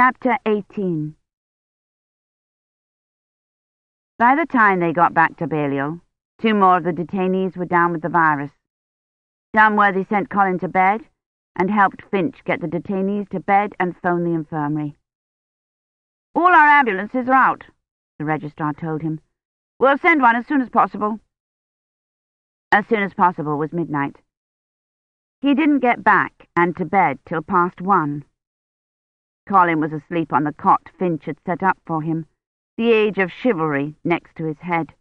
Chapter 18 By the time they got back to Balliol, two more of the detainees were down with the virus. Dunworthy sent Colin to bed and helped Finch get the detainees to bed and phone the infirmary. All our ambulances are out, the registrar told him. We'll send one as soon as possible. As soon as possible was midnight. He didn't get back and to bed till past one. Colin was asleep on the cot Finch had set up for him, the age of chivalry next to his head.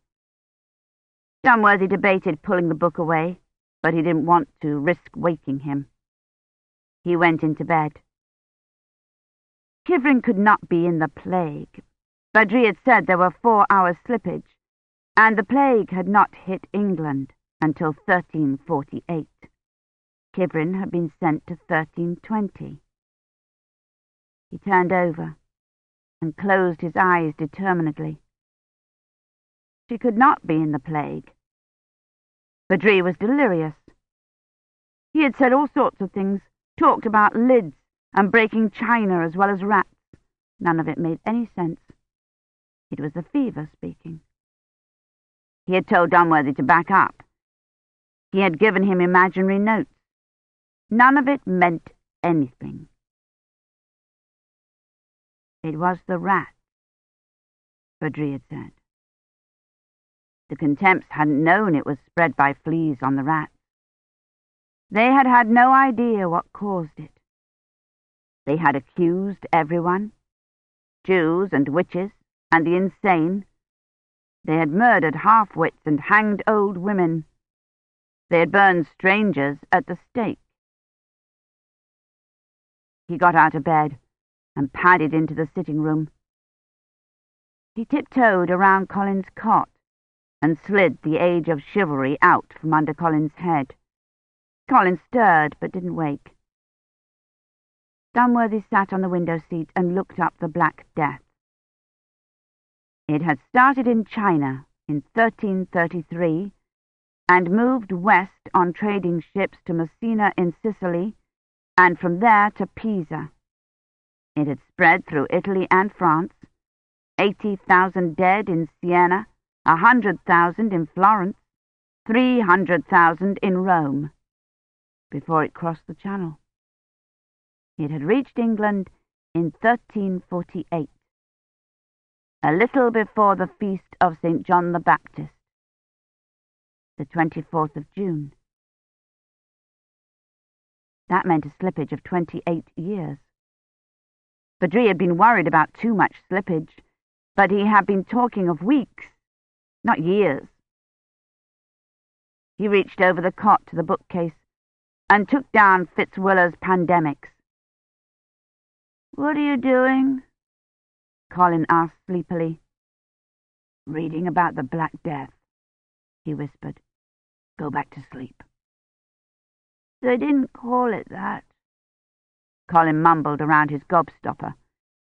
Dunworthy debated pulling the book away, but he didn't want to risk waking him. He went into bed. Kivrin could not be in the plague. Badri had said there were four hours slippage, and the plague had not hit England until 1348. Kivrin had been sent to 1320. He turned over and closed his eyes determinedly. She could not be in the plague. Badri was delirious. He had said all sorts of things, talked about lids and breaking china as well as rats. None of it made any sense. It was the fever speaking. He had told Dunworthy to back up. He had given him imaginary notes. None of it meant anything. It was the rat, Badri had said. The contemps hadn't known it was spread by fleas on the rats. They had had no idea what caused it. They had accused everyone, Jews and witches and the insane. They had murdered half-wits and hanged old women. They had burned strangers at the stake. He got out of bed and padded into the sitting room. He tiptoed around Colin's cot and slid the age of chivalry out from under Colin's head. Colin stirred but didn't wake. Dunworthy sat on the window seat and looked up the Black Death. It had started in China in 1333 and moved west on trading ships to Messina in Sicily and from there to Pisa. It had spread through Italy and France, 80,000 dead in Siena, a 100,000 in Florence, 300,000 in Rome, before it crossed the Channel. It had reached England in 1348, a little before the feast of St. John the Baptist, the 24th of June. That meant a slippage of 28 years. Badri had been worried about too much slippage, but he had been talking of weeks, not years. He reached over the cot to the bookcase and took down Fitzwiller's Pandemics. What are you doing? Colin asked sleepily. Reading about the Black Death, he whispered. Go back to sleep. They didn't call it that. Colin mumbled around his gobstopper.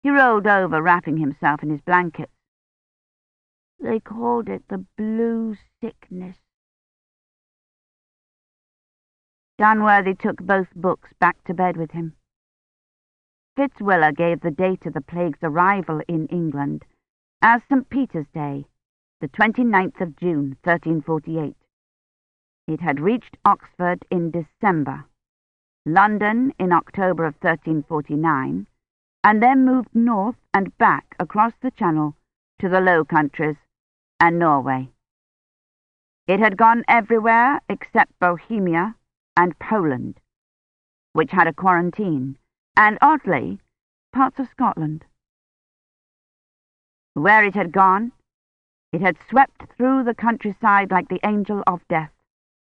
He rolled over, wrapping himself in his blankets. They called it the blue sickness. Dunworthy took both books back to bed with him. Fitzwiller gave the date of the plague's arrival in England as St. Peter's Day, the 29th of June, 1348. It had reached Oxford in December, London in October of 1349, and then moved north and back across the Channel to the Low Countries and Norway. It had gone everywhere except Bohemia and Poland, which had a quarantine, and, oddly, parts of Scotland. Where it had gone, it had swept through the countryside like the angel of death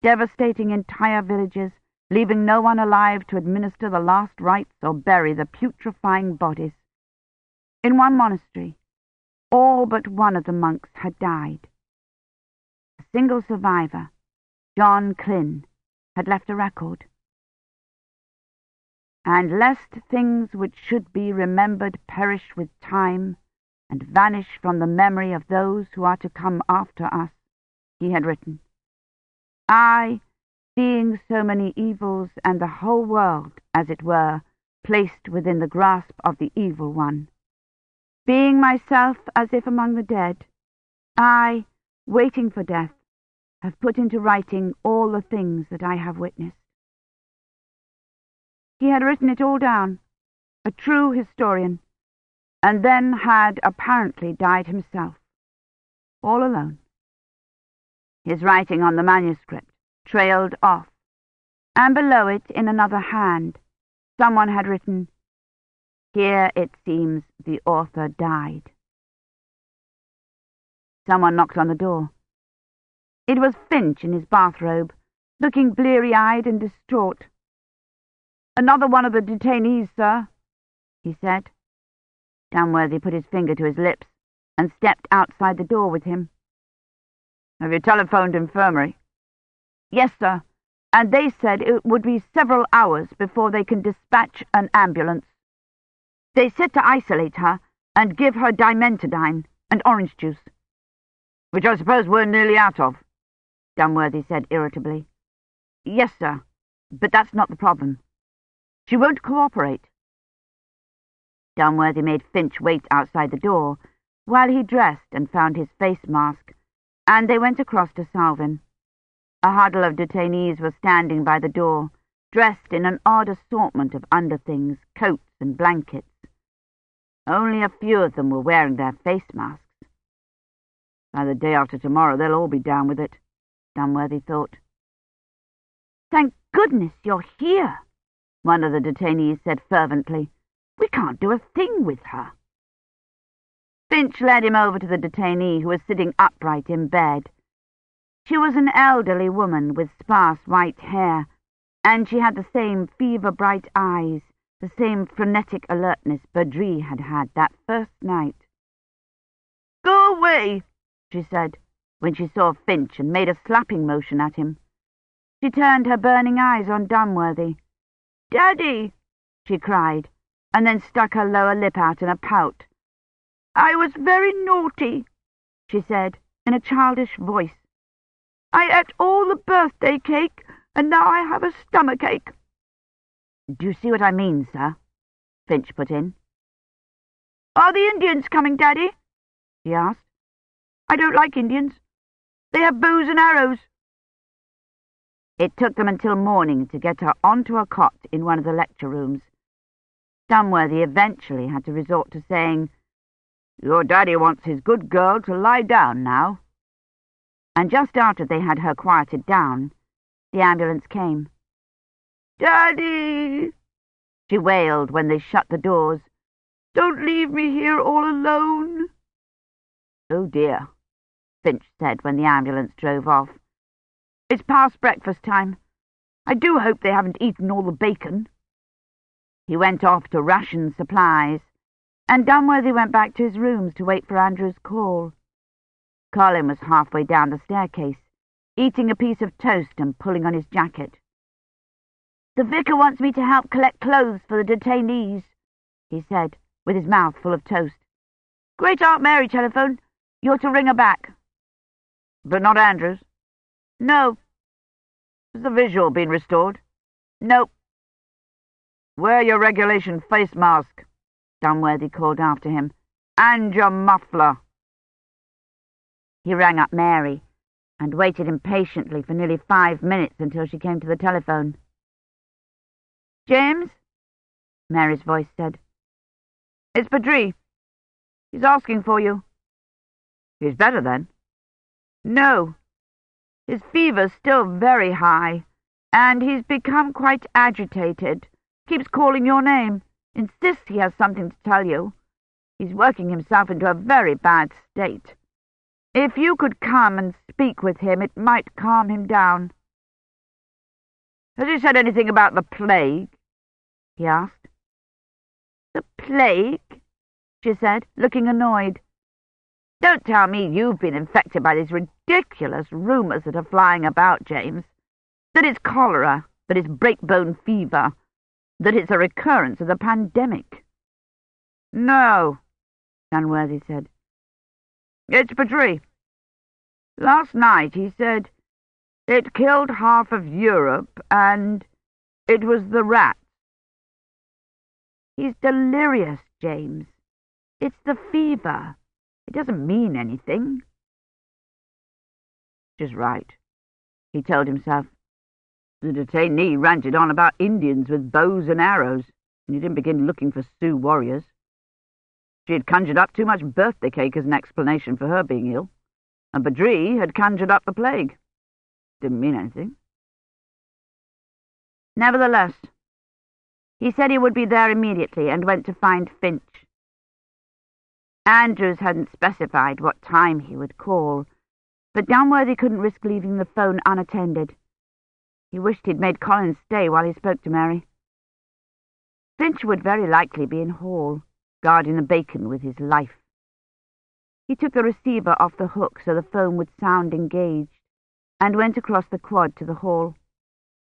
devastating entire villages, leaving no one alive to administer the last rites or bury the putrefying bodies. In one monastery, all but one of the monks had died. A single survivor, John Clyn, had left a record. And lest things which should be remembered perish with time and vanish from the memory of those who are to come after us, he had written. I, seeing so many evils and the whole world, as it were, placed within the grasp of the evil one. Being myself as if among the dead, I, waiting for death, have put into writing all the things that I have witnessed. He had written it all down, a true historian, and then had apparently died himself, all alone. His writing on the manuscript trailed off, and below it, in another hand, someone had written, Here it seems the author died. Someone knocked on the door. It was Finch in his bathrobe, looking bleary-eyed and distraught. Another one of the detainees, sir, he said. Dunworthy put his finger to his lips and stepped outside the door with him. Have you telephoned infirmary? Yes, sir, and they said it would be several hours before they can dispatch an ambulance. They said to isolate her and give her dimentadine and orange juice. Which I suppose we're nearly out of, Dunworthy said irritably. Yes, sir, but that's not the problem. She won't cooperate. Dunworthy made Finch wait outside the door while he dressed and found his face mask and they went across to Salvin. A huddle of detainees were standing by the door, dressed in an odd assortment of underthings, coats and blankets. Only a few of them were wearing their face masks. By the day after tomorrow, they'll all be down with it, Dunworthy thought. Thank goodness you're here, one of the detainees said fervently. We can't do a thing with her. Finch led him over to the detainee who was sitting upright in bed. She was an elderly woman with sparse white hair, and she had the same fever-bright eyes, the same frenetic alertness Badri had had that first night. Go away, she said, when she saw Finch and made a slapping motion at him. She turned her burning eyes on Dunworthy. Daddy, she cried, and then stuck her lower lip out in a pout. I was very naughty, she said, in a childish voice. I ate all the birthday cake, and now I have a stomachache. Do you see what I mean, sir? Finch put in. Are the Indians coming, Daddy? he asked. I don't like Indians. They have bows and arrows. It took them until morning to get her onto a cot in one of the lecture rooms. Dunworthy eventually had to resort to saying, your daddy wants his good girl to lie down now. And just after they had her quieted down, the ambulance came. Daddy! She wailed when they shut the doors. Don't leave me here all alone. Oh dear, Finch said when the ambulance drove off. It's past breakfast time. I do hope they haven't eaten all the bacon. He went off to ration supplies and Dunworthy went back to his rooms to wait for Andrew's call. Colin was halfway down the staircase, eating a piece of toast and pulling on his jacket. The vicar wants me to help collect clothes for the detainees, he said, with his mouth full of toast. Great Aunt Mary telephoned. You're to ring her back. But not Andrews? No. Has the visual been restored? No. Wear your regulation face mask, Dunworthy called after him. And your muffler. He rang up Mary and waited impatiently for nearly five minutes until she came to the telephone. James? Mary's voice said. It's Badri. He's asking for you. He's better then? No. His fever's still very high, and he's become quite agitated. Keeps calling your name. Insists he has something to tell you. He's working himself into a very bad state. If you could come and speak with him, it might calm him down. Has he said anything about the plague? he asked. The plague? she said, looking annoyed. Don't tell me you've been infected by these ridiculous rumours that are flying about, James. That it's cholera, that it's breakbone fever, that it's a recurrence of the pandemic. No, Dunworthy said. It's Badri. Last night he said it killed half of Europe and it was the rats. He's delirious, James. It's the fever. It doesn't mean anything. She's right, he told himself. The detainee ranted on about Indians with bows and arrows, and he didn't begin looking for Sioux warriors. She had conjured up too much birthday cake as an explanation for her being ill, and Badri had conjured up the plague. Didn't mean anything. Nevertheless, he said he would be there immediately and went to find Finch. Andrews hadn't specified what time he would call, but Dunworthy couldn't risk leaving the phone unattended. He wished he'd made Collins stay while he spoke to Mary. Finch would very likely be in hall, guarding the bacon with his life. He took the receiver off the hook so the phone would sound engaged, and went across the quad to the hall.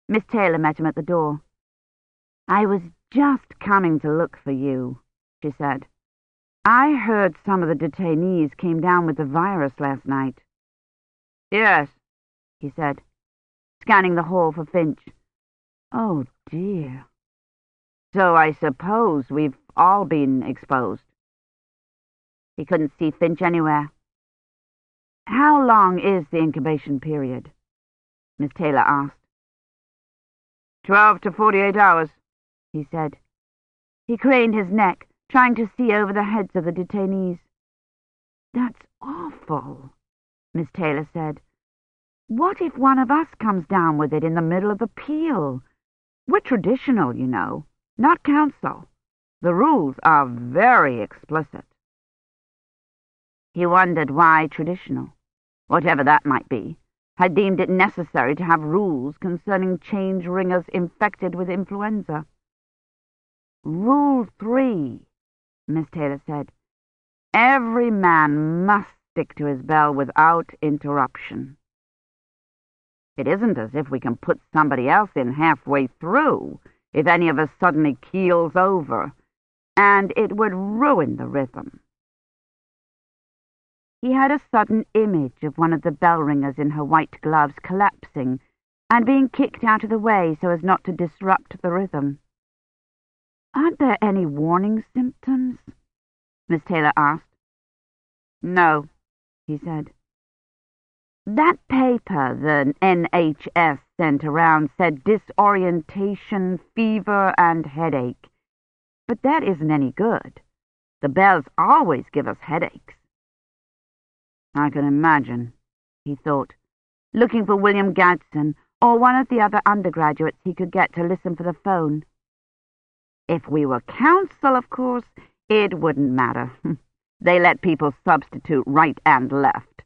Miss Taylor met him at the door. I was just coming to look for you, she said. I heard some of the detainees came down with the virus last night. Yes, he said, scanning the hall for Finch. Oh, dear. So I suppose we've all been exposed. He couldn't see Finch anywhere. How long is the incubation period? Miss Taylor asked. Twelve to forty-eight hours, he said. He craned his neck, trying to see over the heads of the detainees. That's awful, Miss Taylor said. What if one of us comes down with it in the middle of the peel? We're traditional, you know, not council. The rules are very explicit. He wondered why traditional, whatever that might be had deemed it necessary to have rules concerning change ringers infected with influenza. Rule three, Miss Taylor said. Every man must stick to his bell without interruption. It isn't as if we can put somebody else in halfway through if any of us suddenly keels over, and it would ruin the rhythm. He had a sudden image of one of the bell ringers in her white gloves collapsing and being kicked out of the way so as not to disrupt the rhythm. Aren't there any warning symptoms? Miss Taylor asked. No, he said. That paper the NHS sent around said disorientation, fever, and headache. But that isn't any good. The bells always give us headaches. I can imagine, he thought, looking for William Gadsden or one of the other undergraduates he could get to listen for the phone. If we were council, of course, it wouldn't matter. they let people substitute right and left.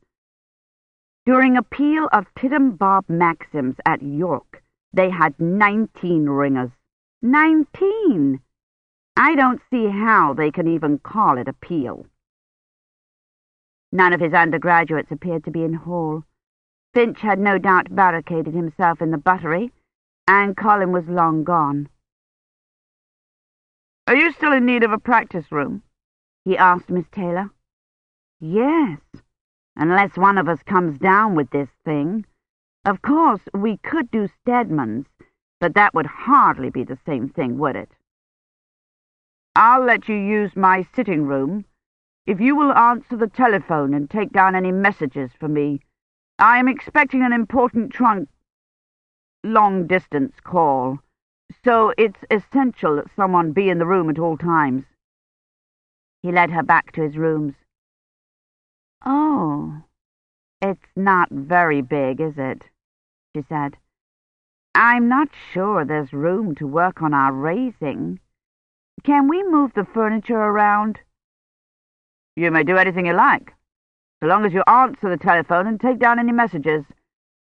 During a peal of Tiddum Bob Maximus at York, they had nineteen ringers. Nineteen! I don't see how they can even call it a peal. None of his undergraduates appeared to be in hall. Finch had no doubt barricaded himself in the buttery, and Colin was long gone. Are you still in need of a practice room? he asked Miss Taylor. Yes, unless one of us comes down with this thing. Of course, we could do Stedman's, but that would hardly be the same thing, would it? I'll let you use my sitting room if you will answer the telephone and take down any messages for me, I am expecting an important trunk long-distance call, so it's essential that someone be in the room at all times. He led her back to his rooms. Oh, it's not very big, is it? she said. I'm not sure there's room to work on our raising. Can we move the furniture around? You may do anything you like, so long as you answer the telephone and take down any messages.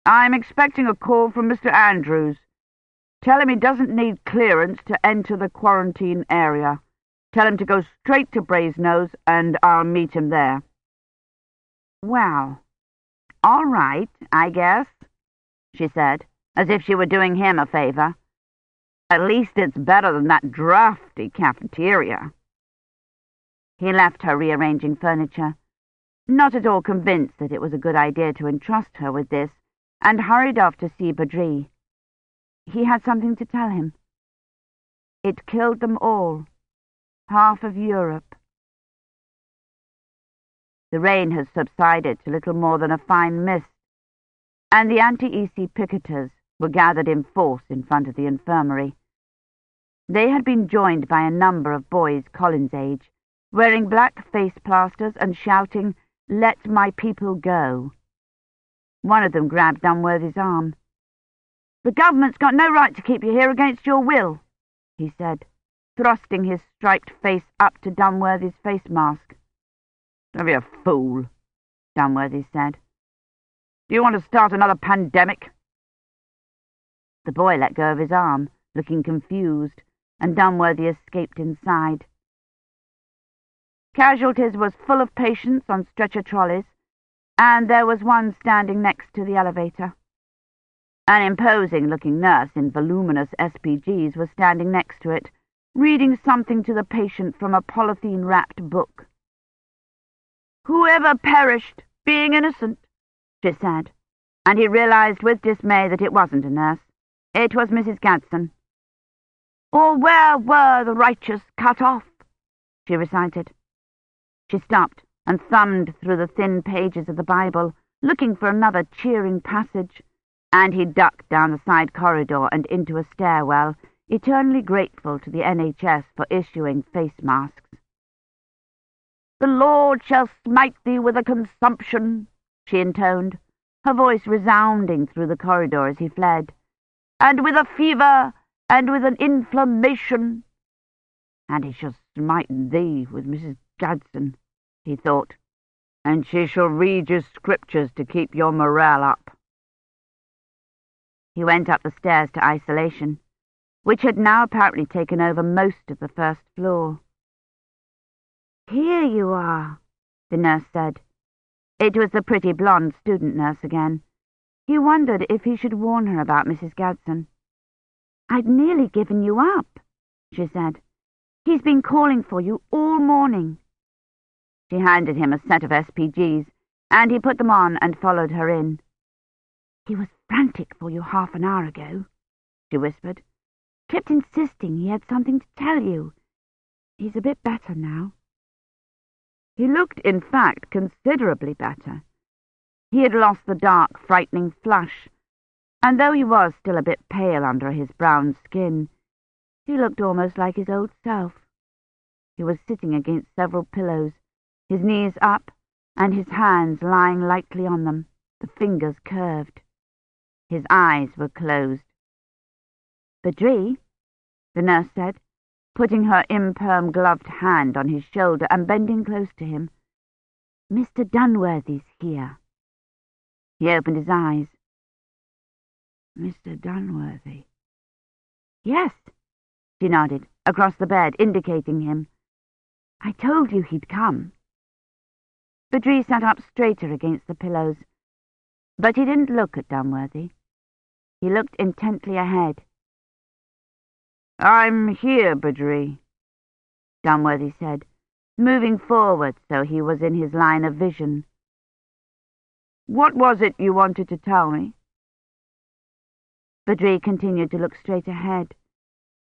I'm expecting a call from Mr. Andrews. Tell him he doesn't need clearance to enter the quarantine area. Tell him to go straight to Brasenose, and I'll meet him there. Well, all right, I guess, she said, as if she were doing him a favor. At least it's better than that drafty cafeteria. He left her rearranging furniture, not at all convinced that it was a good idea to entrust her with this, and hurried off to see Badri. He had something to tell him. It killed them all, half of Europe. The rain had subsided to little more than a fine mist, and the anti-EC picketers were gathered in force in front of the infirmary. They had been joined by a number of boys Colin's age, wearing black face plasters and shouting, Let my people go. One of them grabbed Dunworthy's arm. The government's got no right to keep you here against your will, he said, thrusting his striped face up to Dunworthy's face mask. Don't be a fool, Dunworthy said. Do you want to start another pandemic? The boy let go of his arm, looking confused, and Dunworthy escaped inside. Casualties was full of patients on stretcher trolleys, and there was one standing next to the elevator. An imposing-looking nurse in voluminous SPGs was standing next to it, reading something to the patient from a polythene-wrapped book. Whoever perished, being innocent, she said, and he realized with dismay that it wasn't a nurse. It was Mrs. Gadsden. Or where were the righteous cut off? she recited. She stopped and thumbed through the thin pages of the Bible, looking for another cheering passage, and he ducked down the side corridor and into a stairwell, eternally grateful to the NHS for issuing face masks. The Lord shall smite thee with a consumption, she intoned, her voice resounding through the corridor as he fled, and with a fever and with an inflammation. And he shall smite thee with Mrs. Gadsden, he thought, and she shall read you scriptures to keep your morale up. He went up the stairs to isolation, which had now apparently taken over most of the first floor. Here you are, the nurse said. It was the pretty blonde student nurse again. He wondered if he should warn her about Mrs. Gadsden. I'd nearly given you up, she said. He's been calling for you all morning. She handed him a set of SPGs, and he put them on and followed her in. He was frantic for you half an hour ago, she whispered. Kept insisting he had something to tell you. He's a bit better now. He looked, in fact, considerably better. He had lost the dark, frightening flush and though he was still a bit pale under his brown skin, he looked almost like his old self. He was sitting against several pillows, his knees up, and his hands lying lightly on them, the fingers curved. His eyes were closed. Badri, the nurse said, putting her imperm gloved hand on his shoulder and bending close to him. Mr. Dunworthy's here. He opened his eyes. Mr. Dunworthy. Yes, she nodded, across the bed, indicating him. I told you he'd come. Badri sat up straighter against the pillows, but he didn't look at Dunworthy. He looked intently ahead. I'm here, Badri, Dunworthy said, moving forward so he was in his line of vision. What was it you wanted to tell me? Badri continued to look straight ahead,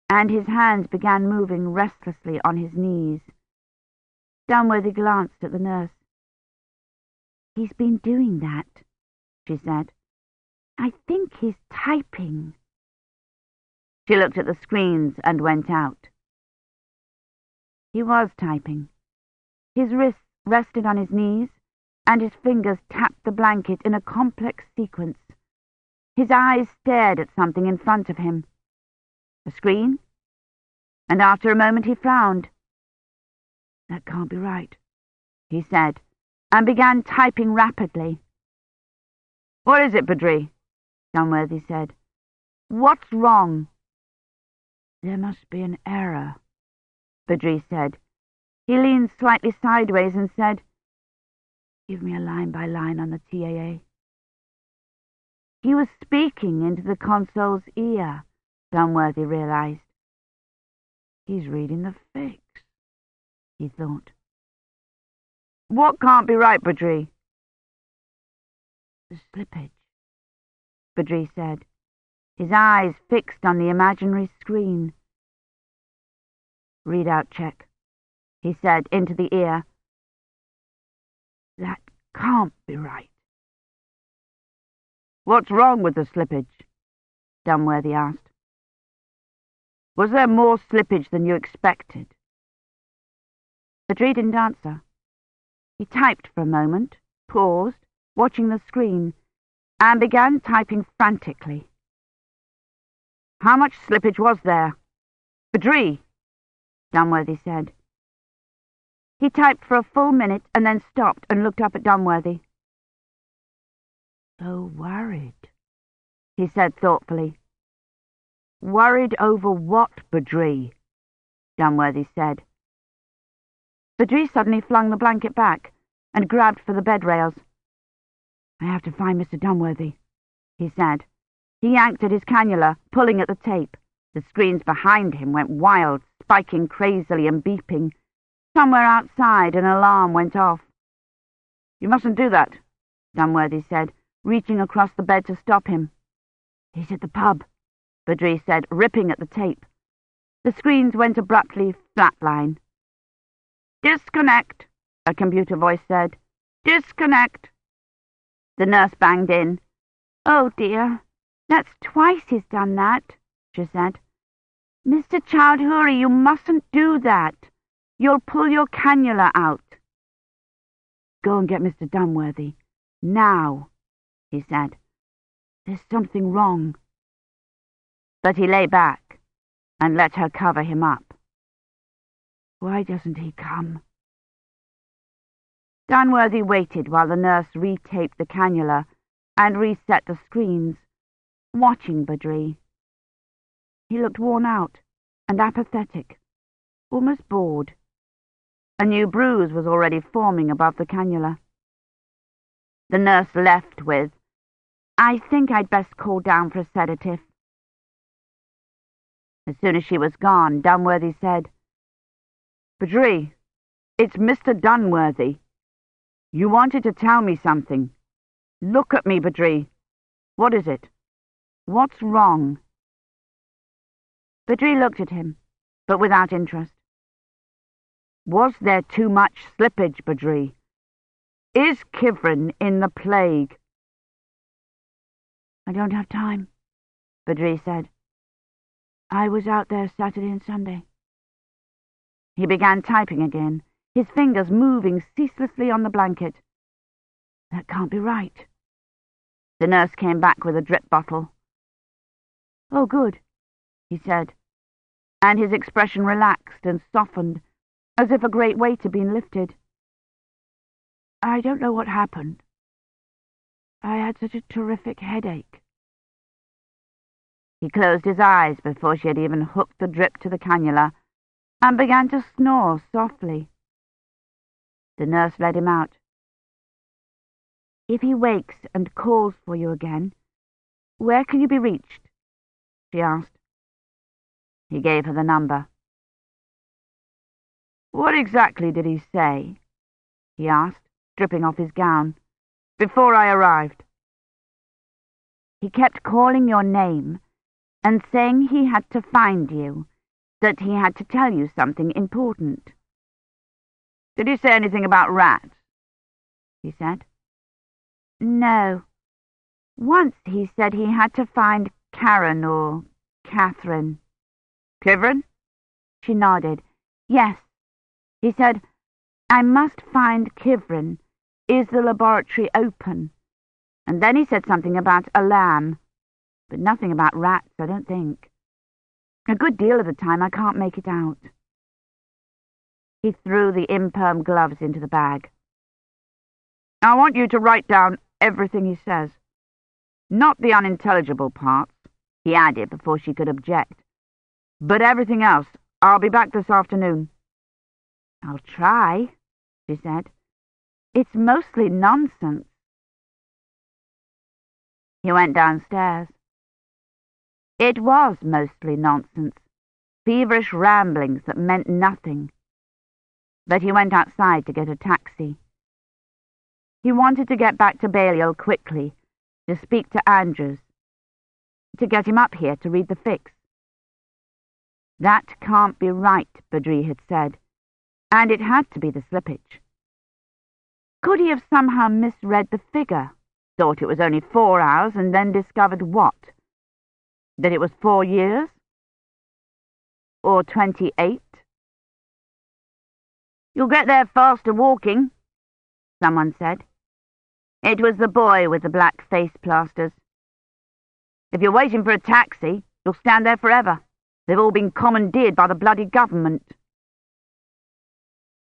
and his hands began moving restlessly on his knees. Dunworthy glanced at the nurse. He's been doing that, she said. I think he's typing. She looked at the screens and went out. He was typing. His wrists rested on his knees, and his fingers tapped the blanket in a complex sequence. His eyes stared at something in front of him. A screen? And after a moment he frowned. That can't be right, he said, and began typing rapidly. What is it, Badri? Dunworthy said. What's wrong? There must be an error, Badri said. He leaned slightly sideways and said, Give me a line by line on the TAA. He was speaking into the console's ear, Dunworthy realized. He's reading the fix, he thought. What can't be right, Badri? The slippage, Badri said, his eyes fixed on the imaginary screen. Readout check, he said into the ear. That can't be right. What's wrong with the slippage? Dunworthy asked. Was there more slippage than you expected? Badri didn't answer. He typed for a moment, paused, watching the screen, and began typing frantically. How much slippage was there? Badri, Dunworthy said. He typed for a full minute and then stopped and looked up at Dunworthy. So worried, he said thoughtfully. Worried over what, Badri? Dunworthy said. Badri suddenly flung the blanket back and grabbed for the bed rails. I have to find Mr. Dunworthy, he said. He yanked at his cannula, pulling at the tape. The screens behind him went wild, spiking crazily and beeping. Somewhere outside an alarm went off. You mustn't do that, Dunworthy said, reaching across the bed to stop him. He's at the pub, Badri said, ripping at the tape. The screens went abruptly flatline. Disconnect, a computer voice said. Disconnect. The nurse banged in. Oh, dear. That's twice he's done that, she said. Mr. Chowdhury, you mustn't do that. You'll pull your cannula out. Go and get Mr. Dunworthy. Now, he said. There's something wrong. But he lay back and let her cover him up. Why doesn't he come? Dunworthy waited while the nurse retaped the cannula and reset the screens, watching Badri. He looked worn out and apathetic, almost bored. A new bruise was already forming above the cannula. The nurse left with, I think I'd best call down for a sedative. As soon as she was gone, Dunworthy said, Badri, it's Mr. Dunworthy. You wanted to tell me something. Look at me, Badri. What is it? What's wrong? Badri looked at him, but without interest. Was there too much slippage, Badri? Is Kivrin in the plague? I don't have time, Badri said. I was out there Saturday and Sunday. He began typing again his fingers moving ceaselessly on the blanket. That can't be right. The nurse came back with a drip bottle. Oh, good, he said, and his expression relaxed and softened, as if a great weight had been lifted. I don't know what happened. I had such a terrific headache. He closed his eyes before she had even hooked the drip to the cannula and began to snore softly. The nurse led him out. If he wakes and calls for you again, where can you be reached? she asked. He gave her the number. What exactly did he say? he asked, stripping off his gown. Before I arrived. He kept calling your name and saying he had to find you, that he had to tell you something important. Did he say anything about rats? He said. No. Once he said he had to find Karen or Catherine. Kivrin? She nodded. Yes. He said, I must find Kivrin. Is the laboratory open? And then he said something about a lamb, but nothing about rats, I don't think. A good deal of the time I can't make it out. He threw the imperm gloves into the bag. I want you to write down everything he says. Not the unintelligible parts, he added before she could object. But everything else. I'll be back this afternoon. I'll try, she said. It's mostly nonsense. He went downstairs. It was mostly nonsense, feverish ramblings that meant nothing but he went outside to get a taxi. He wanted to get back to Balliol quickly, to speak to Andrews, to get him up here to read the fix. That can't be right, Badri had said, and it had to be the slippage. Could he have somehow misread the figure, thought it was only four hours, and then discovered what? That it was four years? Or twenty-eight? You'll get there faster walking, someone said. It was the boy with the black face plasters. If you're waiting for a taxi, you'll stand there forever. They've all been commandeered by the bloody government.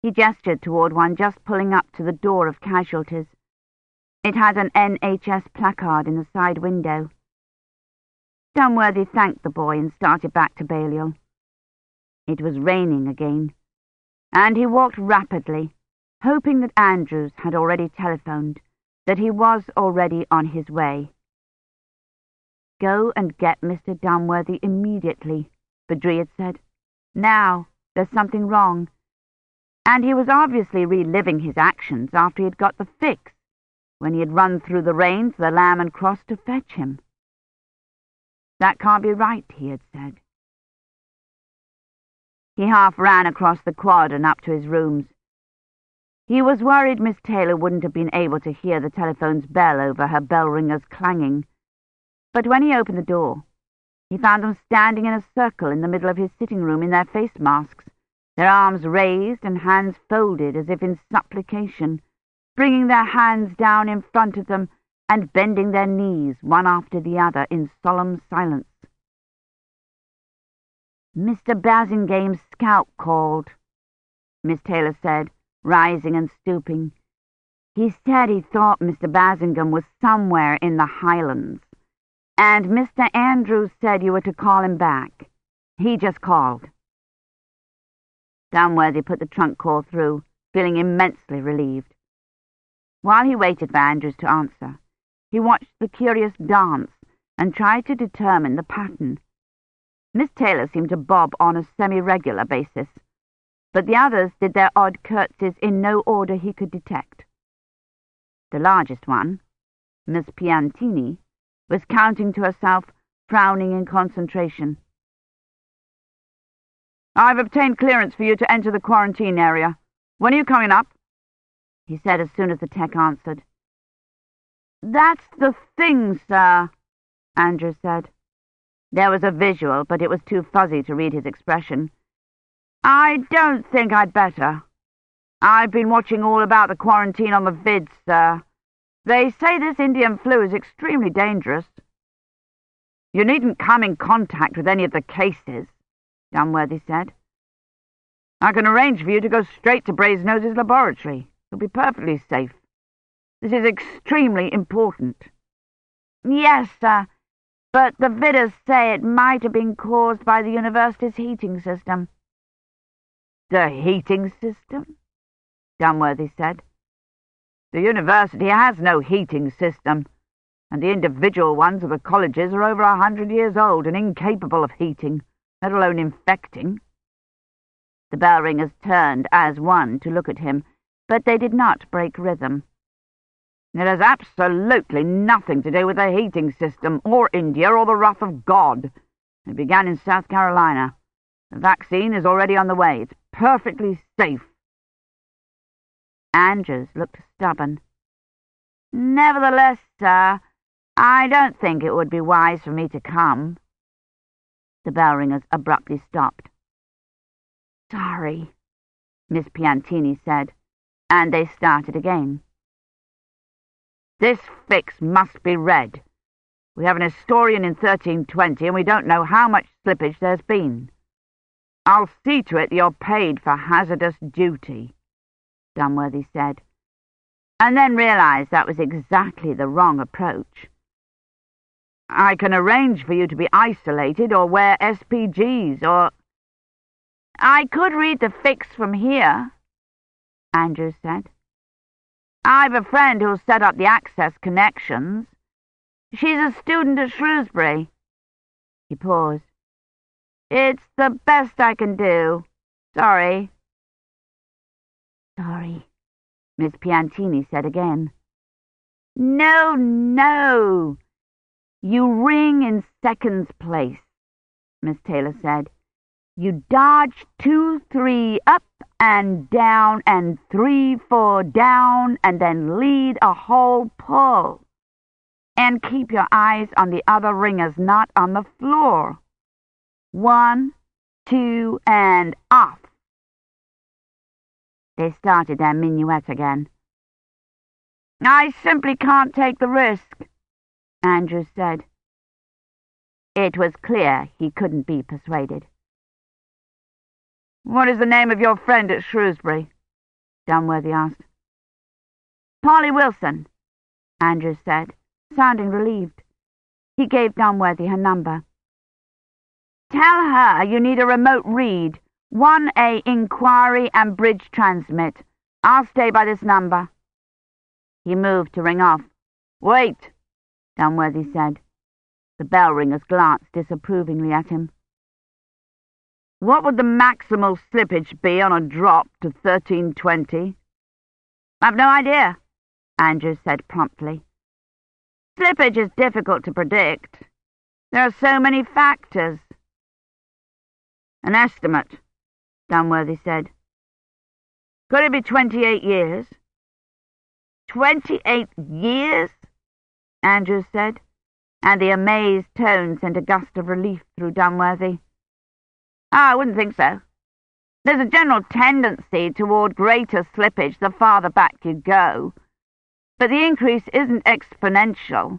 He gestured toward one just pulling up to the door of casualties. It had an NHS placard in the side window. Dunworthy thanked the boy and started back to Balliol. It was raining again, and he walked rapidly, hoping that Andrews had already telephoned, that he was already on his way. Go and get Mr. Dunworthy immediately, Badri had said. Now, there's something wrong. And he was obviously reliving his actions after he had got the fix, when he had run through the rain to the Lamb and Cross to fetch him. That can't be right, he had said. He half ran across the quad and up to his rooms. He was worried Miss Taylor wouldn't have been able to hear the telephone's bell over her bell ringer's clanging. But when he opened the door, he found them standing in a circle in the middle of his sitting room in their face masks, their arms raised and hands folded as if in supplication, bringing their hands down in front of them and bending their knees one after the other in solemn silence. Mr. Basingame's scout called, Miss Taylor said, rising and stooping. He said he thought Mr. Basingame was somewhere in the Highlands, and Mr. Andrews said you were to call him back. He just called. Dunworthy put the trunk call through, feeling immensely relieved. While he waited for Andrews to answer, he watched the curious dance and tried to determine the pattern. Miss Taylor seemed to bob on a semi-regular basis, but the others did their odd curtsies in no order he could detect. The largest one, Miss Piantini, was counting to herself, frowning in concentration. I've obtained clearance for you to enter the quarantine area. When are you coming up? he said as soon as the tech answered. That's the thing, sir, Andrew said. There was a visual, but it was too fuzzy to read his expression. I don't think I'd better. I've been watching all about the quarantine on the vids, sir. They say this Indian flu is extremely dangerous. You needn't come in contact with any of the cases, Dunworthy said. I can arrange for you to go straight to Brasenose laboratory. You'll be perfectly safe. This is extremely important. Yes, sir. But the vidders say it might have been caused by the university's heating system. The heating system? Dunworthy said. The university has no heating system, and the individual ones of the colleges are over a hundred years old and incapable of heating, let alone infecting. The bell ringers turned as one to look at him, but they did not break rhythm. It has absolutely nothing to do with the heating system, or India, or the wrath of God. It began in South Carolina. The vaccine is already on the way. It's perfectly safe. Andrews looked stubborn. Nevertheless, sir, I don't think it would be wise for me to come. The bell ringers abruptly stopped. Sorry, Miss Piantini said, and they started again. This fix must be read. We have an historian in 1320, and we don't know how much slippage there's been. I'll see to it you're paid for hazardous duty, Dunworthy said, and then realized that was exactly the wrong approach. I can arrange for you to be isolated or wear SPGs or... I could read the fix from here, Andrews said. I've a friend who'll set up the access connections. She's a student at Shrewsbury. He paused. It's the best I can do. Sorry. Sorry, Miss Piantini said again. No, no. You ring in seconds place, Miss Taylor said. You dodge two, three, up and down, and three, four, down, and then lead a whole pull. And keep your eyes on the other ringers, not on the floor. One, two, and off. They started their minuet again. I simply can't take the risk, Andrews said. It was clear he couldn't be persuaded. What is the name of your friend at Shrewsbury? Dunworthy asked. Polly Wilson, Andrews said, sounding relieved. He gave Dunworthy her number. Tell her you need a remote read, 1A inquiry and bridge transmit. I'll stay by this number. He moved to ring off. Wait, Dunworthy said. The bell ringers glanced disapprovingly at him. What would the maximal slippage be on a drop to 1320? I've no idea, Andrews said promptly. Slippage is difficult to predict. There are so many factors. An estimate, Dunworthy said. Could it be 28 years? 28 years? Andrews said, and the amazed tone sent a gust of relief through Dunworthy. Ah, I wouldn't think so. There's a general tendency toward greater slippage the farther back you go, but the increase isn't exponential.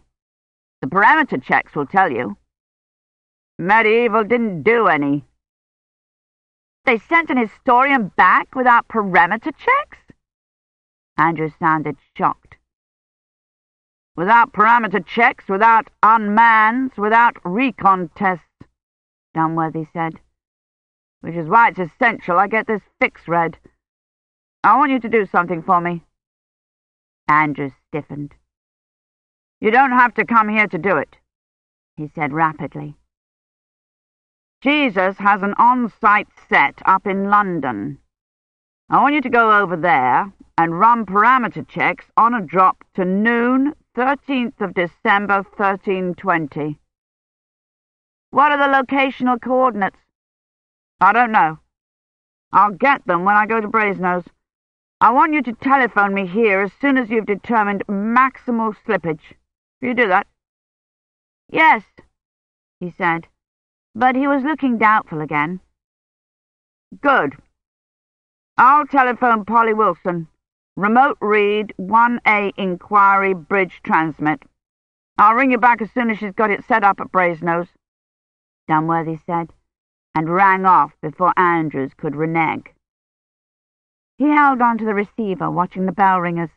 The parameter checks will tell you. Medieval didn't do any. They sent an historian back without parameter checks? Andrews sounded shocked. Without parameter checks, without unmans, without recon tests, Dunworthy said which is why it's essential I get this fix read. I want you to do something for me. Andrews stiffened. You don't have to come here to do it, he said rapidly. Jesus has an on-site set up in London. I want you to go over there and run parameter checks on a drop to noon, 13th of December, 1320. What are the locational coordinates? I don't know. I'll get them when I go to Brasenose. I want you to telephone me here as soon as you've determined maximal slippage. Will you do that? Yes, he said, but he was looking doubtful again. Good. I'll telephone Polly Wilson. Remote read 1A inquiry bridge transmit. I'll ring you back as soon as she's got it set up at Brasenose, Dunworthy said and rang off before Andrews could renege. He held on to the receiver, watching the bell ringers.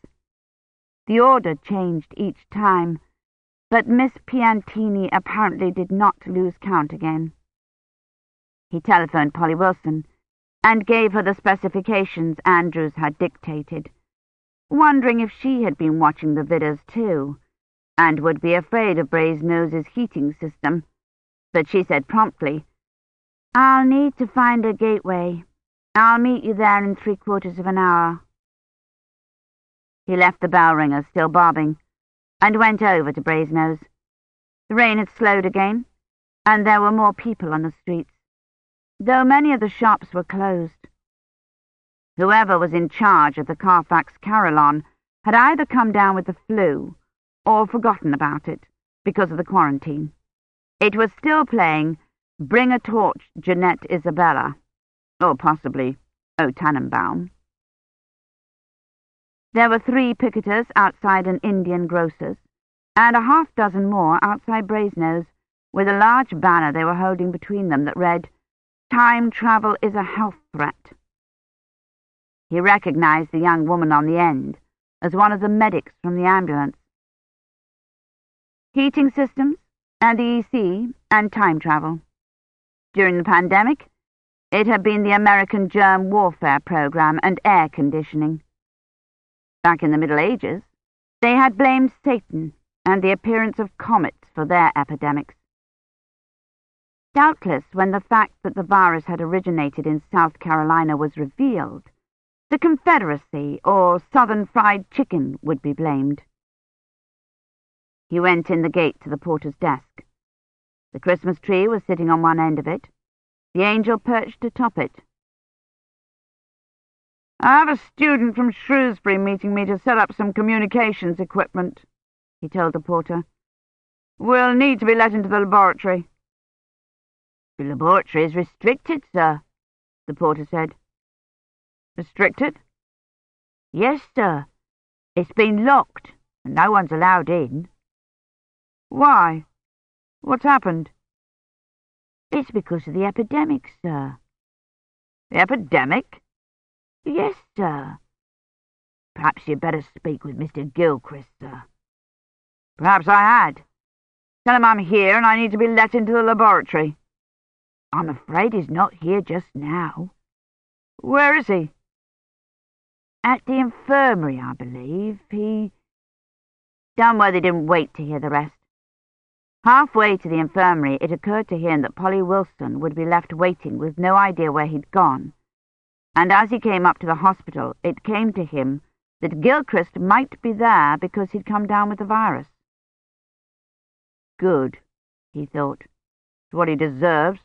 The order changed each time, but Miss Piantini apparently did not lose count again. He telephoned Polly Wilson and gave her the specifications Andrews had dictated, wondering if she had been watching the Vidders too, and would be afraid of Brasenose's heating system, but she said promptly, I'll need to find a gateway. I'll meet you there in three quarters of an hour. He left the bell ringer still bobbing, and went over to Brasenose. The rain had slowed again, and there were more people on the streets, though many of the shops were closed. Whoever was in charge of the Carfax Carillon had either come down with the flu or forgotten about it because of the quarantine. It was still playing Bring a torch, Jeanette Isabella. Or possibly O Tannenbaum. There were three picketers outside an Indian grocer's, and a half dozen more outside Brasenose, with a large banner they were holding between them that read, Time travel is a health threat. He recognized the young woman on the end as one of the medics from the ambulance. Heating systems, and EC, and time travel. During the pandemic, it had been the American germ warfare program and air conditioning. Back in the Middle Ages, they had blamed Satan and the appearance of comets for their epidemics. Doubtless, when the fact that the virus had originated in South Carolina was revealed, the Confederacy or Southern Fried Chicken would be blamed. He went in the gate to the porter's desk. The Christmas tree was sitting on one end of it, The angel perched atop it. I have a student from Shrewsbury meeting me to set up some communications equipment, he told the porter. We'll need to be let into the laboratory. The laboratory is restricted, sir, the porter said. Restricted? Yes, sir. It's been locked, and no one's allowed in. Why? What's happened? It's because of the epidemic, sir. The epidemic? Yes, sir. Perhaps you'd better speak with Mr. Gilchrist, sir. Perhaps I had. Tell him I'm here and I need to be let into the laboratory. I'm afraid he's not here just now. Where is he? At the infirmary, I believe. He... Dunworthy didn't wait to hear the rest. Halfway to the infirmary, it occurred to him that Polly Wilson would be left waiting with no idea where he'd gone. And as he came up to the hospital, it came to him that Gilchrist might be there because he'd come down with the virus. Good, he thought. It's what he deserves.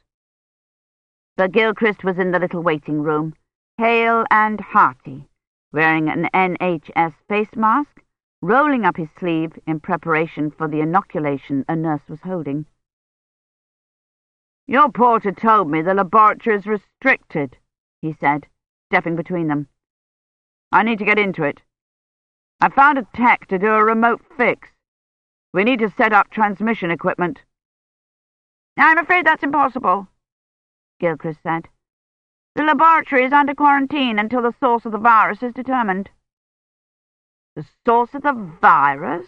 But Gilchrist was in the little waiting room, hale and hearty, wearing an NHS face mask rolling up his sleeve in preparation for the inoculation a nurse was holding. Your porter told me the laboratory is restricted, he said, stepping between them. I need to get into it. I found a tech to do a remote fix. We need to set up transmission equipment. I'm afraid that's impossible, Gilchrist said. The laboratory is under quarantine until the source of the virus is determined. The source of the virus?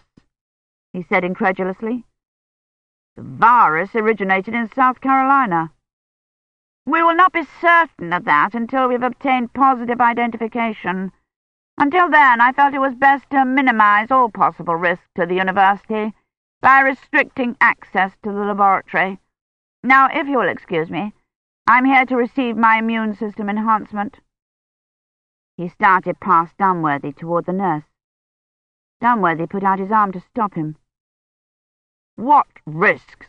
he said incredulously. The virus originated in South Carolina. We will not be certain of that until we've obtained positive identification. Until then, I felt it was best to minimize all possible risk to the university by restricting access to the laboratory. Now, if you will excuse me, I'm here to receive my immune system enhancement. He started past Dunworthy toward the nurse. Dunworthy put out his arm to stop him. What risks?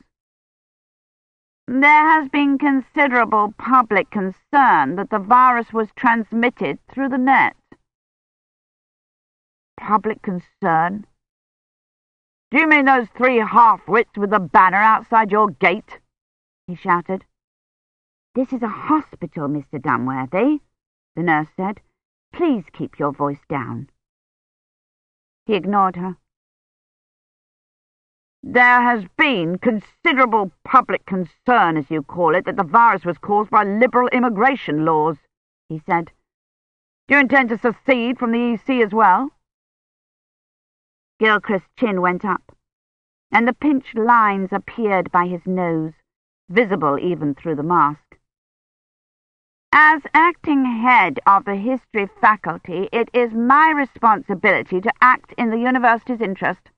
There has been considerable public concern that the virus was transmitted through the net. Public concern? Do you mean those three half-wits with the banner outside your gate? he shouted. This is a hospital, Mr. Dunworthy, the nurse said. Please keep your voice down. He ignored her. There has been considerable public concern, as you call it, that the virus was caused by liberal immigration laws, he said. Do you intend to secede from the EC as well? Gilchrist's chin went up, and the pinched lines appeared by his nose, visible even through the mask. As acting head of the history faculty, it is my responsibility to act in the university's interest.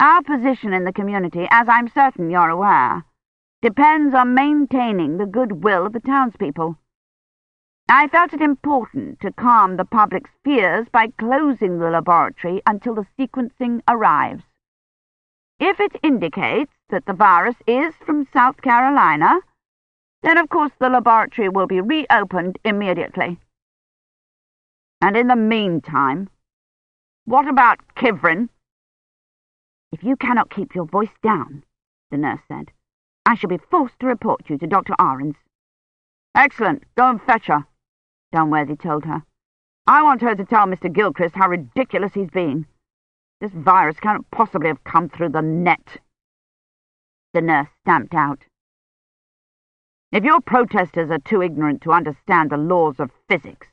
Our position in the community, as I'm certain you're aware, depends on maintaining the goodwill of the townspeople. I felt it important to calm the public's fears by closing the laboratory until the sequencing arrives. If it indicates that the virus is from South Carolina, then of course the laboratory will be reopened immediately. And in the meantime, what about Kivrin? If you cannot keep your voice down, the nurse said, I shall be forced to report you to Dr. Ahrens. Excellent. Go and fetch her, Dunworthy told her. I want her to tell Mr. Gilchrist how ridiculous he's been. This virus cannot possibly have come through the net. The nurse stamped out. If your protesters are too ignorant to understand the laws of physics,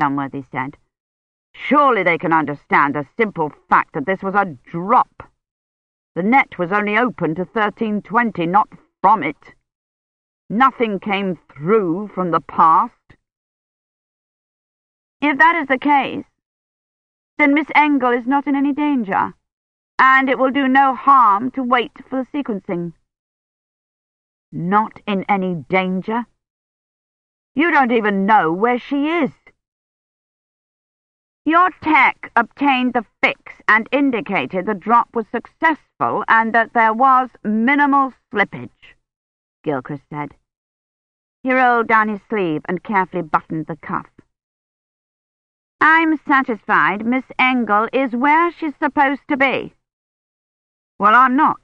Dunworthy said, surely they can understand the simple fact that this was a drop. The net was only open to 1320, not from it. Nothing came through from the past. If that is the case, then Miss Engel is not in any danger, and it will do no harm to wait for the sequencing. Not in any danger? You don't even know where she is. Your tech obtained the fix and indicated the drop was successful and that there was minimal slippage, Gilchrist said. He rolled down his sleeve and carefully buttoned the cuff. I'm satisfied Miss Engel is where she's supposed to be. Well, I'm not.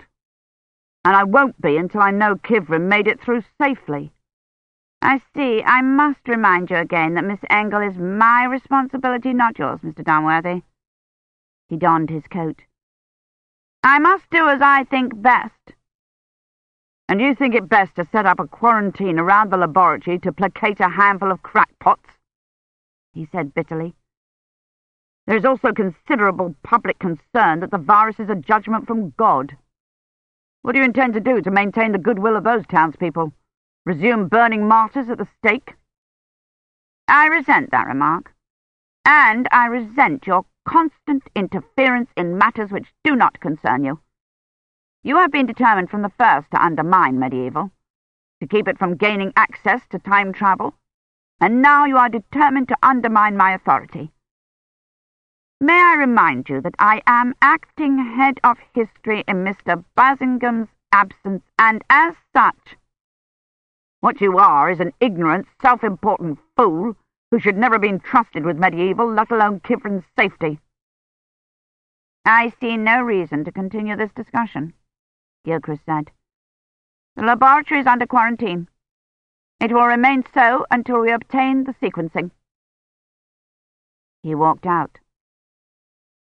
And I won't be until I know Kivrin made it through safely. I see. I must remind you again that Miss Engel is my responsibility, not yours, Mr. Dunworthy. He donned his coat. I must do as I think best. And you think it best to set up a quarantine around the laboratory to placate a handful of crackpots? He said bitterly. There is also considerable public concern that the virus is a judgment from God. What do you intend to do to maintain the goodwill of those townspeople? Resume burning martyrs at the stake? I resent that remark. And I resent your constant interference in matters which do not concern you. You have been determined from the first to undermine medieval, to keep it from gaining access to time travel, and now you are determined to undermine my authority. May I remind you that I am acting head of history in Mr. Basingham's absence, and as such... What you are is an ignorant, self-important fool who should never have been trusted with medieval, let alone Kivrin's safety. I see no reason to continue this discussion, Gilchrist said. The laboratory is under quarantine. It will remain so until we obtain the sequencing. He walked out.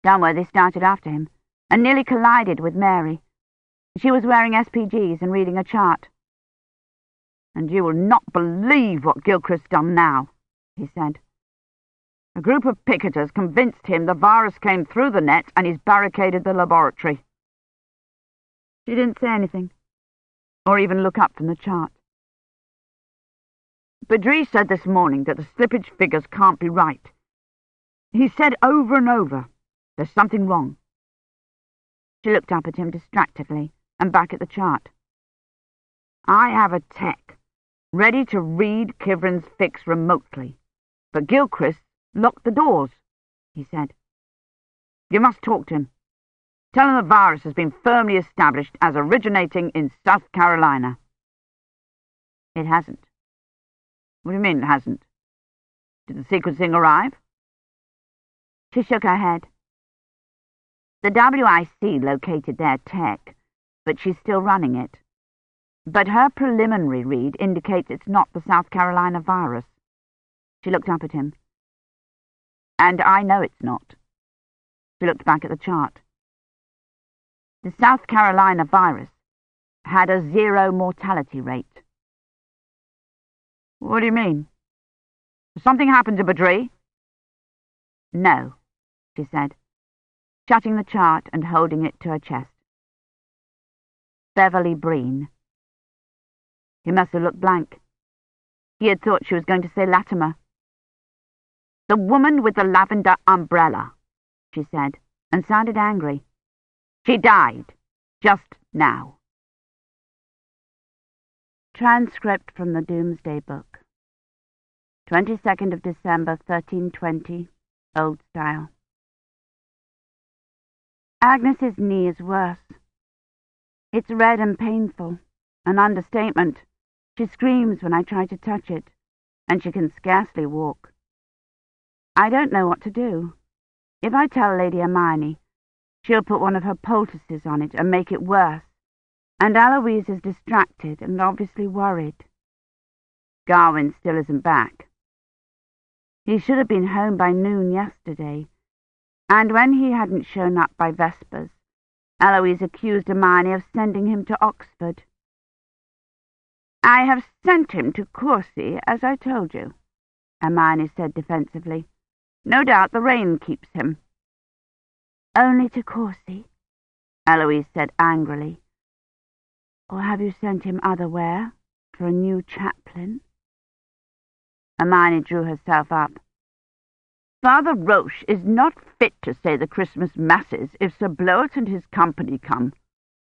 Dunworthy started after him, and nearly collided with Mary. She was wearing SPGs and reading a chart. And you will not believe what Gilchrist's done now, he said. A group of picketers convinced him the virus came through the net and he's barricaded the laboratory. She didn't say anything, or even look up from the chart. Badri said this morning that the slippage figures can't be right. He said over and over there's something wrong. She looked up at him distractedly and back at the chart. I have a tech, ready to read Kivrin's fix remotely, but Gilchrist locked the doors, he said. You must talk to him. Tell him the virus has been firmly established as originating in South Carolina. It hasn't. What do you mean it hasn't? Did the sequencing arrive? She shook her head. The WIC located their tech, but she's still running it. But her preliminary read indicates it's not the South Carolina virus. She looked up at him. And I know it's not. She looked back at the chart. The South Carolina virus had a zero mortality rate. What do you mean? Something happened to Badri? No, she said shutting the chart and holding it to her chest. Beverly Breen. He must have looked blank. He had thought she was going to say Latimer. The woman with the lavender umbrella, she said, and sounded angry. She died, just now. Transcript from the Doomsday Book. 22nd of December, 1320, Old Style. Agnes's knee is worse. It's red and painful, an understatement. She screams when I try to touch it, and she can scarcely walk. I don't know what to do. If I tell Lady Hermione, she'll put one of her poultices on it and make it worse, and Eloise is distracted and obviously worried. Gawyn still isn't back. He should have been home by noon yesterday, and when he hadn't shown up by Vespers, Eloise accused Hermione of sending him to Oxford. I have sent him to Courcy, as I told you, Hermione said defensively. No doubt the rain keeps him. Only to Courcy, Eloise said angrily. Or have you sent him otherwhere, for a new chaplain? Hermione drew herself up. Father Roche is not fit to say the Christmas masses if Sir Bloet and his company come,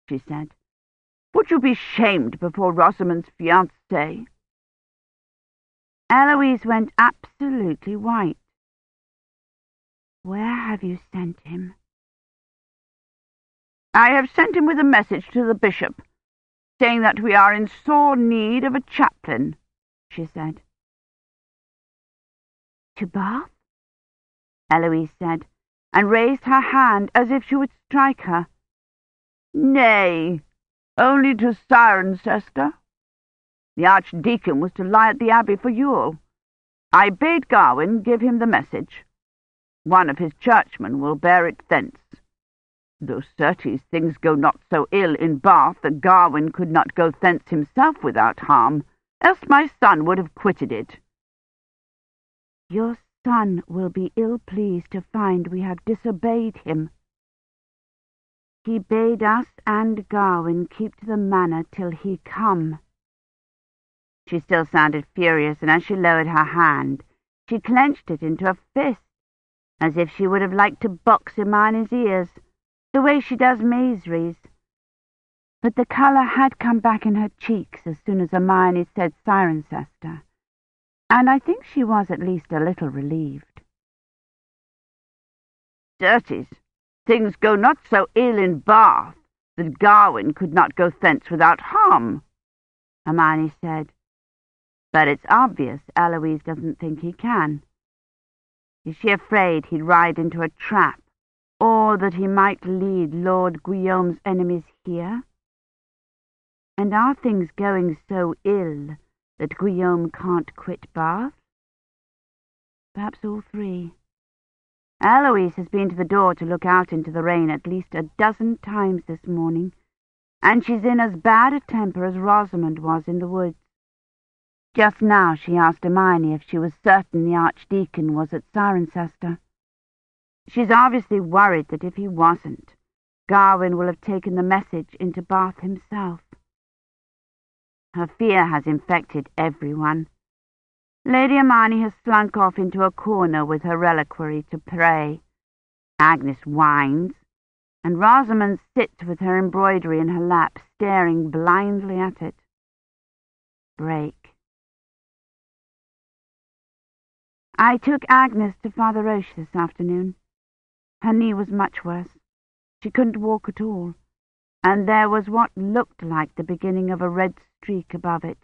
she said. Would you be shamed before Rosamond's fiancé? Eloise went absolutely white. Where have you sent him? I have sent him with a message to the bishop, saying that we are in sore need of a chaplain, she said. To Bath? Eloise said, and raised her hand as if she would strike her. Nay, only to Cirencester. The Archdeacon was to lie at the Abbey for Yule. I bade Gawyn give him the message. One of his churchmen will bear it thence. Though certes things go not so ill in Bath that Gawyn could not go thence himself without harm, else my son would have quitted it. Your son will be ill-pleased to find we have disobeyed him. He bade us and Gawyn keep to the manor till he come. She still sounded furious, and as she lowered her hand, she clenched it into a fist, as if she would have liked to box Hermione's ears, the way she does Maisry's. But the colour had come back in her cheeks as soon as Hermione said Cirencester, and I think she was at least a little relieved. Certes, things go not so ill in Bath that Gawyn could not go thence without harm, Hermione said, but it's obvious Eloise doesn't think he can. Is she afraid he'd ride into a trap, or that he might lead Lord Guillaume's enemies here? And are things going so ill that Guillaume can't quit Bath? Perhaps all three. Eloise has been to the door to look out into the rain at least a dozen times this morning, and she's in as bad a temper as Rosamond was in the woods. Just now she asked Hermione if she was certain the Archdeacon was at Cirencester. She's obviously worried that if he wasn't, Gawyn will have taken the message into Bath himself. Her fear has infected everyone. Lady Hermione has slunk off into a corner with her reliquary to pray. Agnes whines, and Rosamond sits with her embroidery in her lap, staring blindly at it. Break. I took Agnes to Father Roche this afternoon. Her knee was much worse. She couldn't walk at all, and there was what looked like the beginning of a red streak above it.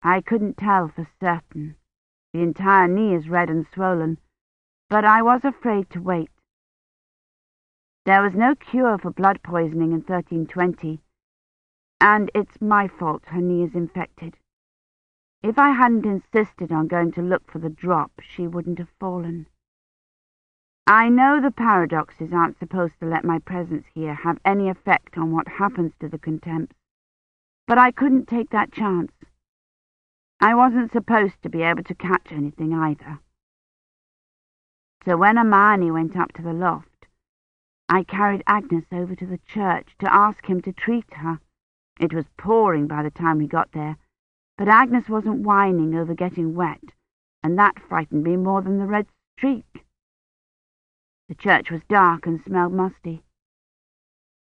I couldn't tell for certain. The entire knee is red and swollen, but I was afraid to wait. There was no cure for blood poisoning in 1320, and it's my fault her knee is infected. If I hadn't insisted on going to look for the drop, she wouldn't have fallen. I know the paradoxes aren't supposed to let my presence here have any effect on what happens to the contemps, but I couldn't take that chance. I wasn't supposed to be able to catch anything either. So when Hermione went up to the loft, I carried Agnes over to the church to ask him to treat her. It was pouring by the time we got there, but Agnes wasn't whining over getting wet, and that frightened me more than the red streak. The church was dark and smelled musty.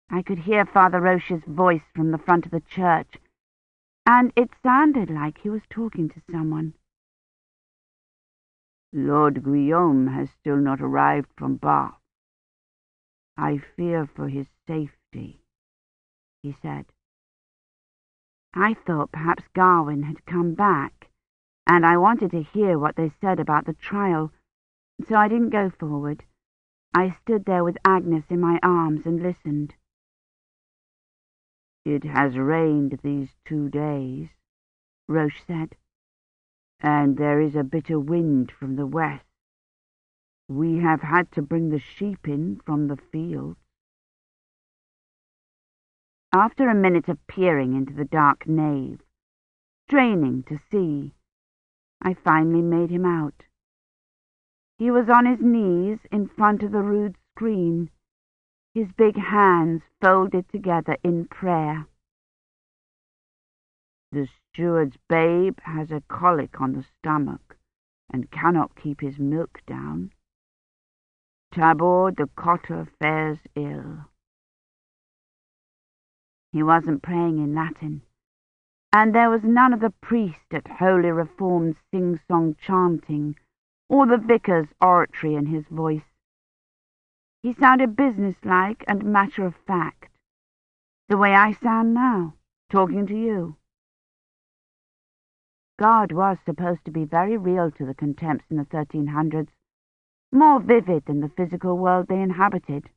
I could hear Father Roche's voice from the front of the church, and it sounded like he was talking to someone. Lord Guillaume has still not arrived from Bath. I fear for his safety, he said. I thought perhaps Gawyn had come back, and I wanted to hear what they said about the trial, so I didn't go forward. I stood there with Agnes in my arms and listened. It has rained these two days, Roche said, and there is a bitter wind from the west. We have had to bring the sheep in from the fields. After a minute of peering into the dark nave, straining to see, I finally made him out. He was on his knees in front of the rood screen, his big hands folded together in prayer. The steward's babe has a colic on the stomach and cannot keep his milk down. Tabor the cotter fares ill. He wasn't praying in Latin, and there was none of the priest at Holy Reformed sing-song chanting or the vicar's oratory in his voice. He sounded businesslike and matter-of-fact, the way I sound now, talking to you. God was supposed to be very real to the Contemps in the 1300s, more vivid than the physical world they inhabited.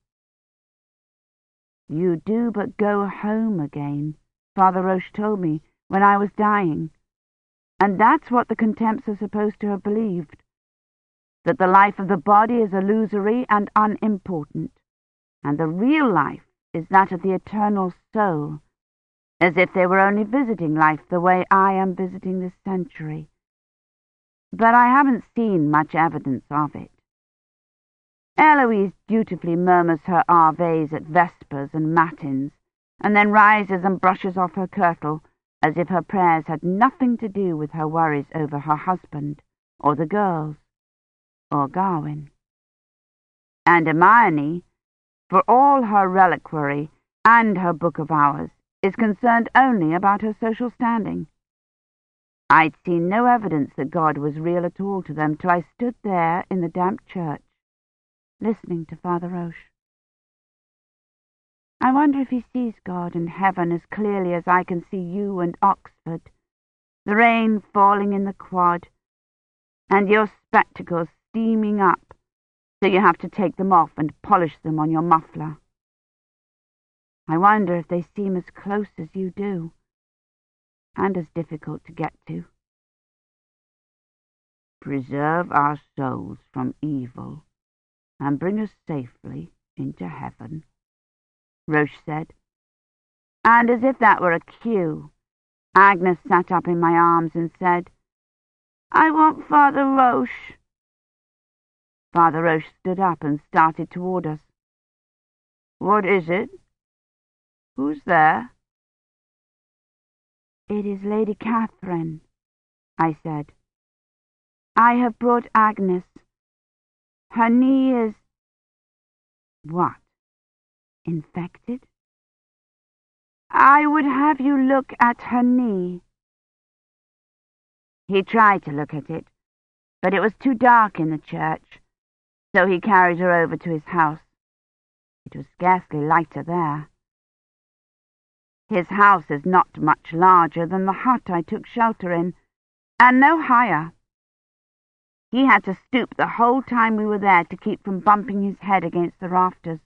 You do but go home again, Father Roche told me when I was dying. And that's what the Contemps are supposed to have believed, that the life of the body is illusory and unimportant, and the real life is that of the eternal soul, as if they were only visiting life the way I am visiting this century. But I haven't seen much evidence of it. Eloise dutifully murmurs her Aves at Vespers and Matins, and then rises and brushes off her kirtle, as if her prayers had nothing to do with her worries over her husband, or the girls, or Gawyn. And Hermione, for all her reliquary and her book of hours, is concerned only about her social standing. I'd seen no evidence that God was real at all to them till I stood there in the damp church, listening to Father Roche. I wonder if he sees God and heaven as clearly as I can see you and Oxford, the rain falling in the quad, and your spectacles steaming up so you have to take them off and polish them on your muffler. I wonder if they seem as close as you do, and as difficult to get to. Preserve our souls from evil, and bring us safely into heaven, Roche said. And as if that were a cue, Agnes sat up in my arms and said, I want Father Roche. Father Roche stood up and started toward us. What is it? Who's there? It is Lady Catherine, I said. I have brought Agnes. Her knee is... What? Infected? I would have you look at her knee. He tried to look at it, but it was too dark in the church, so he carried her over to his house. It was scarcely lighter there. His house is not much larger than the hut I took shelter in, and no higher. He had to stoop the whole time we were there to keep from bumping his head against the rafters.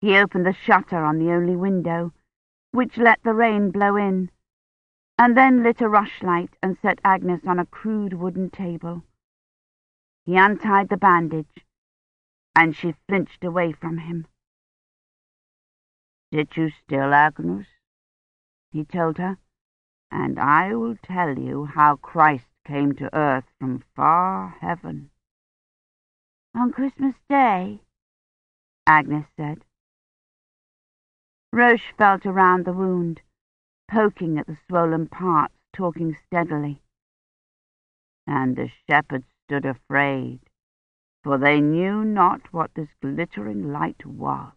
He opened the shutter on the only window, which let the rain blow in, and then lit a rushlight and set Agnes on a crude wooden table. He untied the bandage, and she flinched away from him. Sit you still, Agnes, he told her, and I will tell you how Christ came to earth from far heaven. On Christmas Day, Agnes said. Roche felt around the wound, poking at the swollen parts, talking steadily. And the shepherds stood afraid, for they knew not what this glittering light was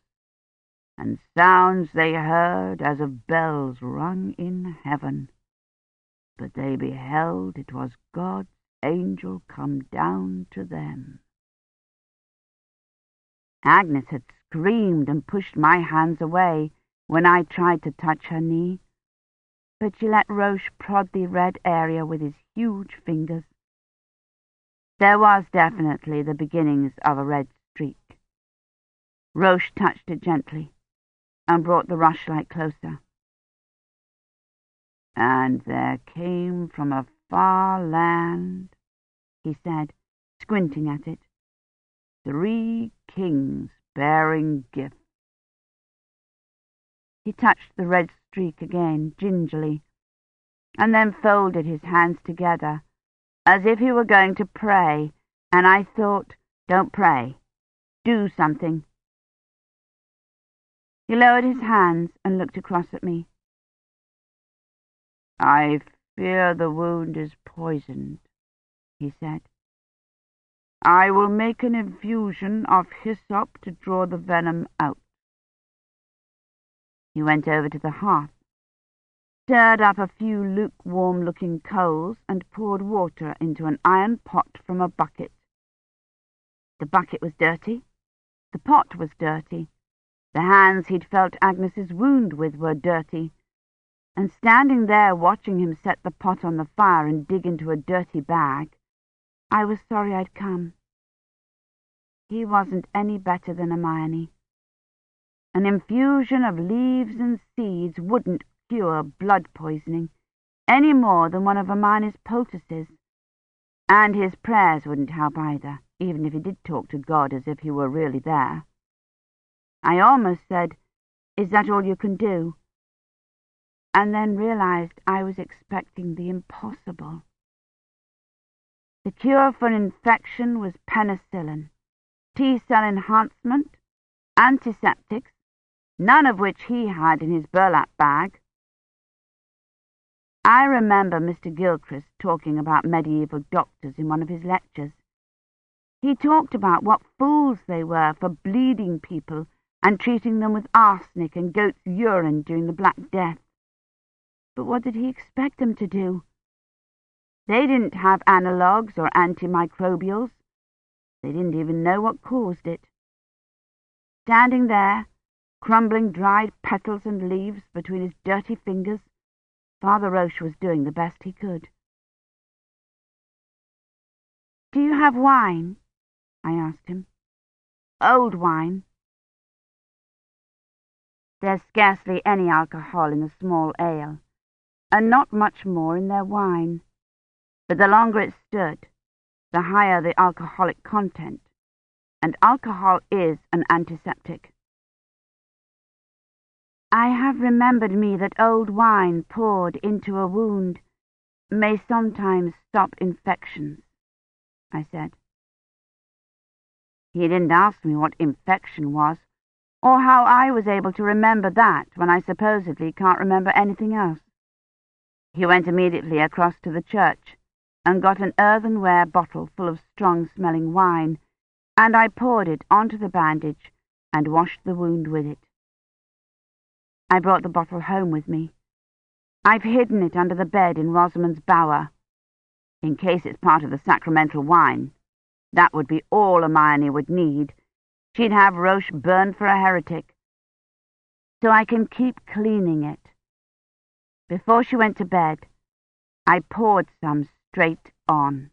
and sounds they heard as of bells rung in heaven. But they beheld it was God's angel come down to them. Agnes had screamed and pushed my hands away when I tried to touch her knee, but she let Roche prod the red area with his huge fingers. There was definitely the beginnings of a red streak. Roche touched it gently and brought the rushlight closer. And there came from a far land, he said, squinting at it, three kings bearing gifts. He touched the red streak again, gingerly, and then folded his hands together, as if he were going to pray, and I thought, don't pray, do something. He lowered his hands and looked across at me. I fear the wound is poisoned, he said. I will make an infusion of hyssop to draw the venom out. He went over to the hearth, stirred up a few lukewarm-looking coals, and poured water into an iron pot from a bucket. The bucket was dirty. The pot was dirty. The hands he'd felt Agnes's wound with were dirty, and standing there watching him set the pot on the fire and dig into a dirty bag, I was sorry I'd come. He wasn't any better than Hermione. An infusion of leaves and seeds wouldn't cure blood poisoning any more than one of Hermione's poultices. And his prayers wouldn't help either, even if he did talk to God as if he were really there. I almost said, Is that all you can do? And then realized I was expecting the impossible. The cure for infection was penicillin, T-cell enhancement, antiseptics, none of which he had in his burlap bag. I remember Mr. Gilchrist talking about medieval doctors in one of his lectures. He talked about what fools they were for bleeding people and treating them with arsenic and goat's urine during the Black Death. But what did he expect them to do? They didn't have analogues or antimicrobials. They didn't even know what caused it. Standing there, crumbling dried petals and leaves between his dirty fingers, Father Roche was doing the best he could. Do you have wine? I asked him. Old wine. There's scarcely any alcohol in the small ale, and not much more in their wine. But the longer it stood, the higher the alcoholic content, and alcohol is an antiseptic. I have remembered me that old wine poured into a wound may sometimes stop infections, I said. He didn't ask me what infection was, or how I was able to remember that when I supposedly can't remember anything else. He went immediately across to the church and got an earthenware bottle full of strong-smelling wine, and I poured it onto the bandage and washed the wound with it. I brought the bottle home with me. I've hidden it under the bed in Rosamond's bower, in case it's part of the sacramental wine. That would be all Hermione would need. She'd have Roche burned for a heretic. So I can keep cleaning it. Before she went to bed, I poured some straight on.